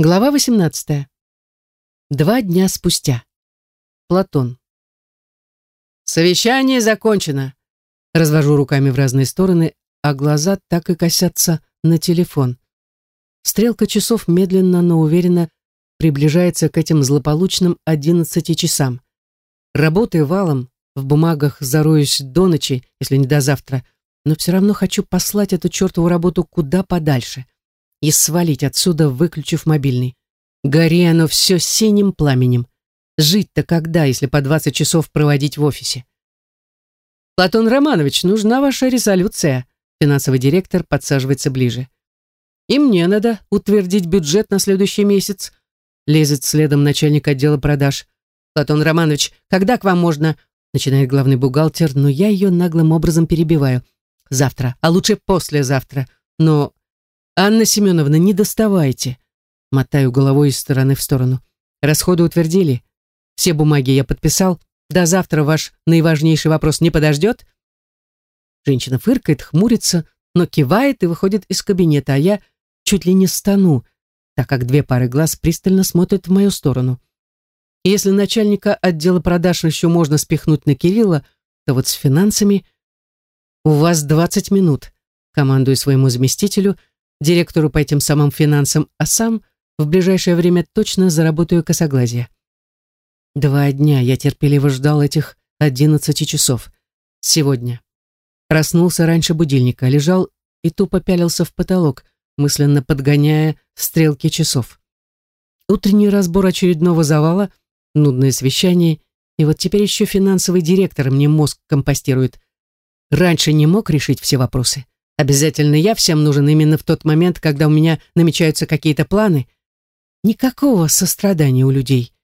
Глава 18. Два дня спустя. Платон. Совещание закончено. Развожу руками в разные стороны, а глаза так и косятся на телефон. Стрелка часов медленно, но уверенно приближается к этим злополучным 11 часам. Работаю валом, в бумагах зароюсь до ночи, если не до завтра, но все равно хочу послать эту чертову работу куда подальше и свалить отсюда, выключив мобильный. Гори оно все синим пламенем. Жить-то когда, если по 20 часов проводить в офисе? Платон Романович, нужна ваша резолюция. Финансовый директор подсаживается ближе. И мне надо утвердить бюджет на следующий месяц. Лезет следом начальник отдела продаж. Платон Романович, когда к вам можно? Начинает главный бухгалтер, но я ее наглым образом перебиваю. Завтра, а лучше послезавтра. Но «Анна Семеновна, не доставайте!» Мотаю головой из стороны в сторону. «Расходы утвердили. Все бумаги я подписал. До завтра ваш наиважнейший вопрос не подождет?» Женщина фыркает, хмурится, но кивает и выходит из кабинета, а я чуть ли не стану, так как две пары глаз пристально смотрят в мою сторону. Если начальника отдела продаж еще можно спихнуть на Кирилла, то вот с финансами... «У вас 20 минут», командую своему заместителю, директору по этим самым финансам, а сам в ближайшее время точно заработаю косоглазие. Два дня я терпеливо ждал этих одиннадцати часов. Сегодня. Проснулся раньше будильника, лежал и тупо пялился в потолок, мысленно подгоняя стрелки часов. Утренний разбор очередного завала, нудное совещание, и вот теперь еще финансовый директор мне мозг компостирует. Раньше не мог решить все вопросы. Обязательно я всем нужен именно в тот момент, когда у меня намечаются какие-то планы. Никакого сострадания у людей.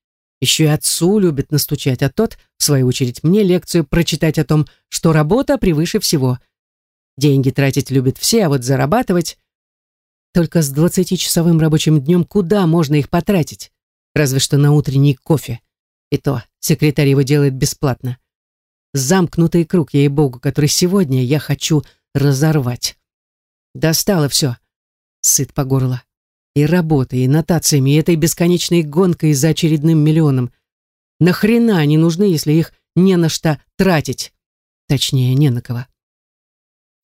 Еще и отцу любит настучать, а тот, в свою очередь, мне лекцию прочитать о том, что работа превыше всего. Деньги тратить любят все, а вот зарабатывать... Только с двадцатичасовым рабочим днем куда можно их потратить? Разве что на утренний кофе. И то секретарь его делает бесплатно. Замкнутый круг, ей-богу, который сегодня я хочу разорвать. Достало все. Сыт по горло. И работой, и нотациями, и этой бесконечной гонкой за очередным миллионом. Нахрена они нужны, если их не на что тратить? Точнее, не на кого.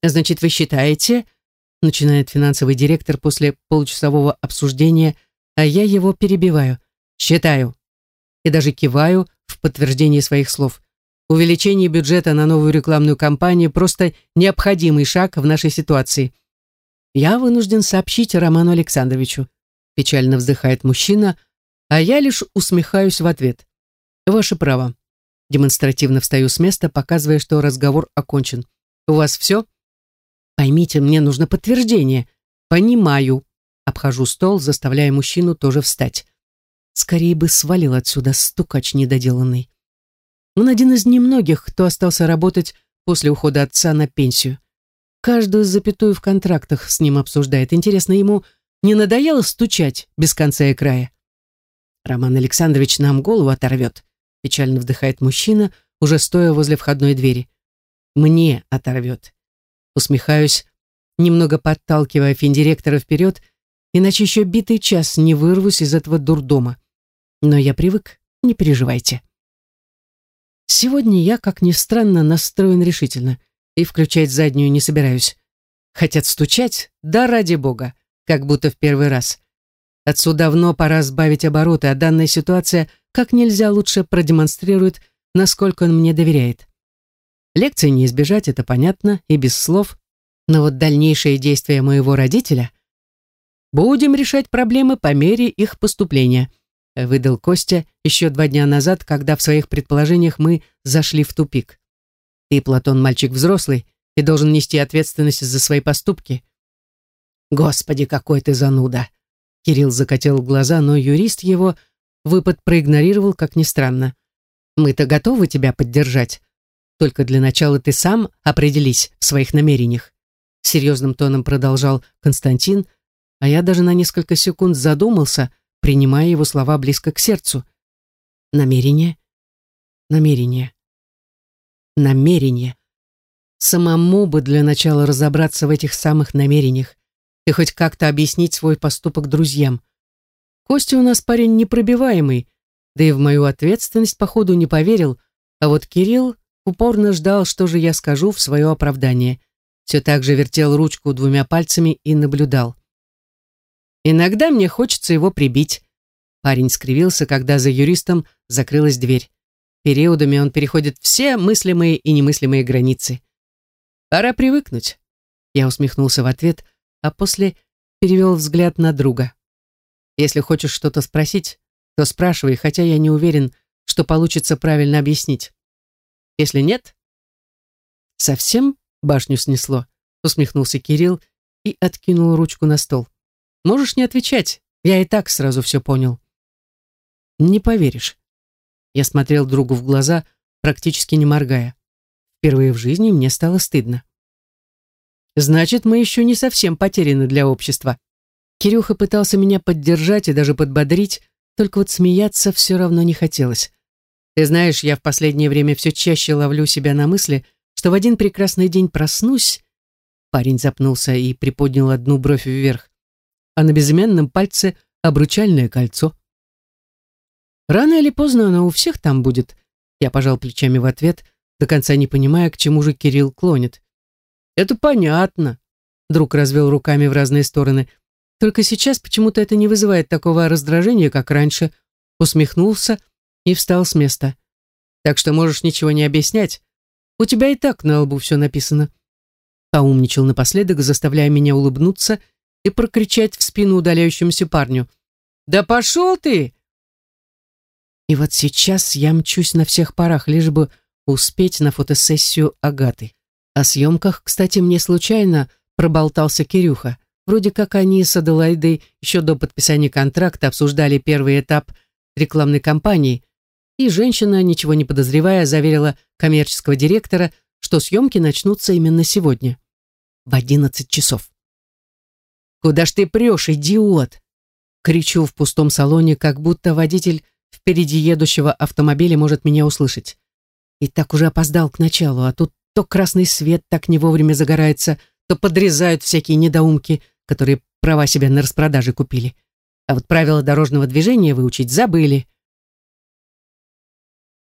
Значит, вы считаете, начинает финансовый директор после получасового обсуждения, а я его перебиваю. Считаю. И даже киваю в подтверждении своих слов. Увеличение бюджета на новую рекламную кампанию – просто необходимый шаг в нашей ситуации. Я вынужден сообщить Роману Александровичу. Печально вздыхает мужчина, а я лишь усмехаюсь в ответ. Ваше право. Демонстративно встаю с места, показывая, что разговор окончен. У вас все? Поймите, мне нужно подтверждение. Понимаю. Обхожу стол, заставляя мужчину тоже встать. Скорее бы свалил отсюда стукач недоделанный. Он один из немногих, кто остался работать после ухода отца на пенсию. Каждую запятую в контрактах с ним обсуждает. Интересно, ему не надоело стучать без конца и края? Роман Александрович нам голову оторвет, печально вдыхает мужчина, уже стоя возле входной двери. Мне оторвет. Усмехаюсь, немного подталкивая финдиректора вперед, иначе еще битый час не вырвусь из этого дурдома. Но я привык, не переживайте. Сегодня я, как ни странно, настроен решительно и включать заднюю не собираюсь. Хотят стучать? Да ради бога, как будто в первый раз. Отцу давно пора сбавить обороты, а данная ситуация как нельзя лучше продемонстрирует, насколько он мне доверяет. Лекции не избежать, это понятно, и без слов, но вот дальнейшие действия моего родителя... Будем решать проблемы по мере их поступления выдал Костя еще два дня назад, когда в своих предположениях мы зашли в тупик. Ты, Платон, мальчик взрослый и должен нести ответственность за свои поступки. Господи, какой ты зануда! Кирилл закатил глаза, но юрист его выпад проигнорировал, как ни странно. Мы-то готовы тебя поддержать. Только для начала ты сам определись в своих намерениях. Серьезным тоном продолжал Константин, а я даже на несколько секунд задумался, принимая его слова близко к сердцу. Намерение, намерение, намерение. Самому бы для начала разобраться в этих самых намерениях и хоть как-то объяснить свой поступок друзьям. Костя у нас парень непробиваемый, да и в мою ответственность, походу, не поверил, а вот Кирилл упорно ждал, что же я скажу в свое оправдание. Все так же вертел ручку двумя пальцами и наблюдал. Иногда мне хочется его прибить. Парень скривился, когда за юристом закрылась дверь. Периодами он переходит все мыслимые и немыслимые границы. Пора привыкнуть. Я усмехнулся в ответ, а после перевел взгляд на друга. Если хочешь что-то спросить, то спрашивай, хотя я не уверен, что получится правильно объяснить. Если нет... Совсем башню снесло, усмехнулся Кирилл и откинул ручку на стол. Можешь не отвечать, я и так сразу все понял. Не поверишь. Я смотрел другу в глаза, практически не моргая. Впервые в жизни мне стало стыдно. Значит, мы еще не совсем потеряны для общества. Кирюха пытался меня поддержать и даже подбодрить, только вот смеяться все равно не хотелось. Ты знаешь, я в последнее время все чаще ловлю себя на мысли, что в один прекрасный день проснусь... Парень запнулся и приподнял одну бровь вверх а на безымянном пальце обручальное кольцо. Рано или поздно оно у всех там будет. Я пожал плечами в ответ, до конца не понимая, к чему же Кирилл клонит. Это понятно. Друг развел руками в разные стороны. Только сейчас почему-то это не вызывает такого раздражения, как раньше. Усмехнулся и встал с места. Так что можешь ничего не объяснять. У тебя и так на лбу все написано. Поумничал напоследок, заставляя меня улыбнуться и прокричать в спину удаляющемуся парню. «Да пошел ты!» И вот сейчас я мчусь на всех парах, лишь бы успеть на фотосессию Агаты. О съемках, кстати, мне случайно проболтался Кирюха. Вроде как они с Аделаидой еще до подписания контракта обсуждали первый этап рекламной кампании, и женщина, ничего не подозревая, заверила коммерческого директора, что съемки начнутся именно сегодня, в 11 часов. «Куда ж ты прешь, идиот?» Кричу в пустом салоне, как будто водитель впереди едущего автомобиля может меня услышать. И так уже опоздал к началу, а тут то красный свет так не вовремя загорается, то подрезают всякие недоумки, которые права себя на распродаже купили. А вот правила дорожного движения выучить забыли.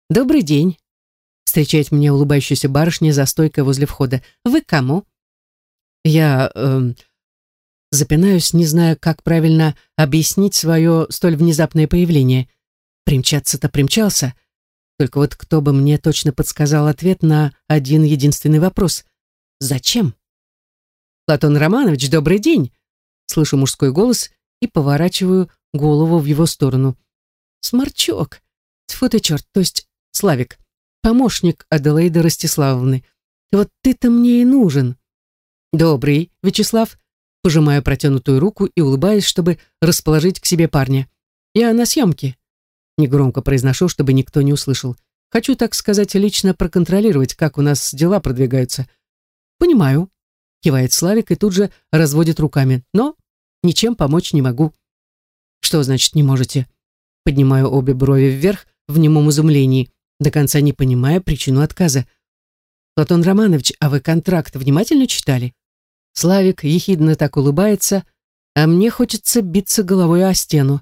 «Добрый день», — встречает меня улыбающаяся барышня за стойкой возле входа. «Вы кому?» «Я... Э, Запинаюсь, не зная, как правильно объяснить свое столь внезапное появление. Примчаться-то примчался. Только вот кто бы мне точно подсказал ответ на один единственный вопрос. Зачем? «Платон Романович, добрый день!» Слышу мужской голос и поворачиваю голову в его сторону. «Сморчок! Тьфу ты черт, то есть Славик, помощник Аделаиды Ростиславовны. Вот ты-то мне и нужен!» «Добрый, Вячеслав!» Пожимаю протянутую руку и улыбаюсь, чтобы расположить к себе парня. «Я на съемке». Негромко произношу, чтобы никто не услышал. Хочу, так сказать, лично проконтролировать, как у нас дела продвигаются. «Понимаю», — кивает Славик и тут же разводит руками. «Но ничем помочь не могу». «Что значит не можете?» Поднимаю обе брови вверх в немом изумлении, до конца не понимая причину отказа. «Платон Романович, а вы контракт внимательно читали?» Славик ехидно так улыбается, а мне хочется биться головой о стену.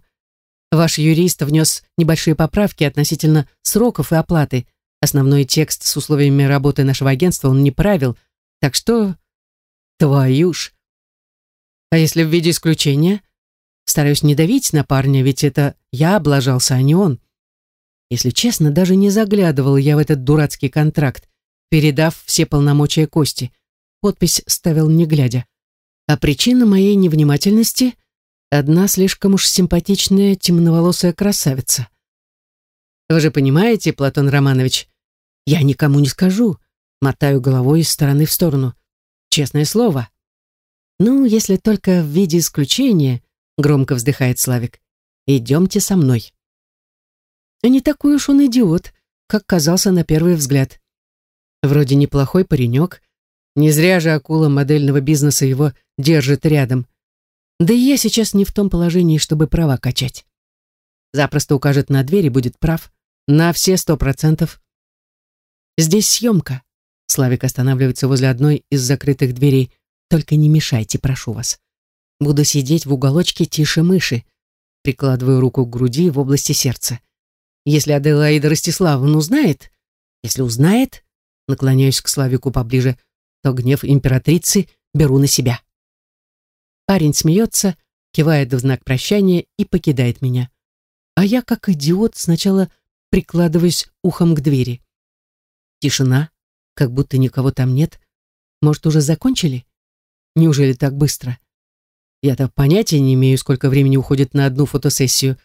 Ваш юрист внес небольшие поправки относительно сроков и оплаты. Основной текст с условиями работы нашего агентства он не правил, так что... Твою ж! А если в виде исключения? Стараюсь не давить на парня, ведь это я облажался, а не он. Если честно, даже не заглядывал я в этот дурацкий контракт, передав все полномочия Кости. Подпись ставил не глядя. А причина моей невнимательности — одна слишком уж симпатичная темноволосая красавица. Вы же понимаете, Платон Романович, я никому не скажу, мотаю головой из стороны в сторону. Честное слово. Ну, если только в виде исключения, громко вздыхает Славик. Идемте со мной. Не такой уж он идиот, как казался на первый взгляд. Вроде неплохой паренек, не зря же акула модельного бизнеса его держит рядом. Да и я сейчас не в том положении, чтобы права качать. Запросто укажет на дверь и будет прав. На все сто процентов. Здесь съемка. Славик останавливается возле одной из закрытых дверей. Только не мешайте, прошу вас. Буду сидеть в уголочке тише мыши. Прикладываю руку к груди в области сердца. Если Аделаида Ростиславовна узнает, если узнает, наклоняюсь к Славику поближе, то гнев императрицы беру на себя. Парень смеется, кивает в знак прощания и покидает меня. А я, как идиот, сначала прикладываюсь ухом к двери. Тишина, как будто никого там нет. Может, уже закончили? Неужели так быстро? Я-то понятия не имею, сколько времени уходит на одну фотосессию,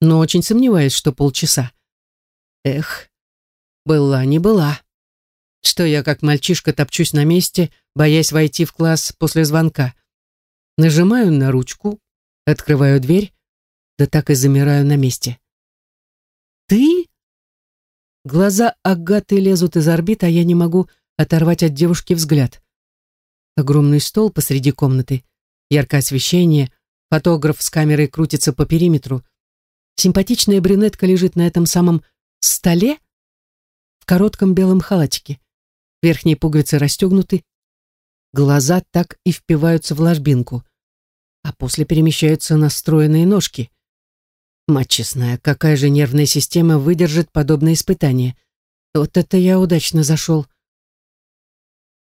но очень сомневаюсь, что полчаса. Эх, была не была. Что я, как мальчишка, топчусь на месте, боясь войти в класс после звонка. Нажимаю на ручку, открываю дверь, да так и замираю на месте. «Ты?» Глаза Агаты лезут из орбит, а я не могу оторвать от девушки взгляд. Огромный стол посреди комнаты, яркое освещение, фотограф с камерой крутится по периметру. Симпатичная брюнетка лежит на этом самом столе в коротком белом халатике. Верхние пуговицы расстегнуты, глаза так и впиваются в ложбинку, а после перемещаются на стройные ножки. Мать честная, какая же нервная система выдержит подобное испытание? Вот это я удачно зашел.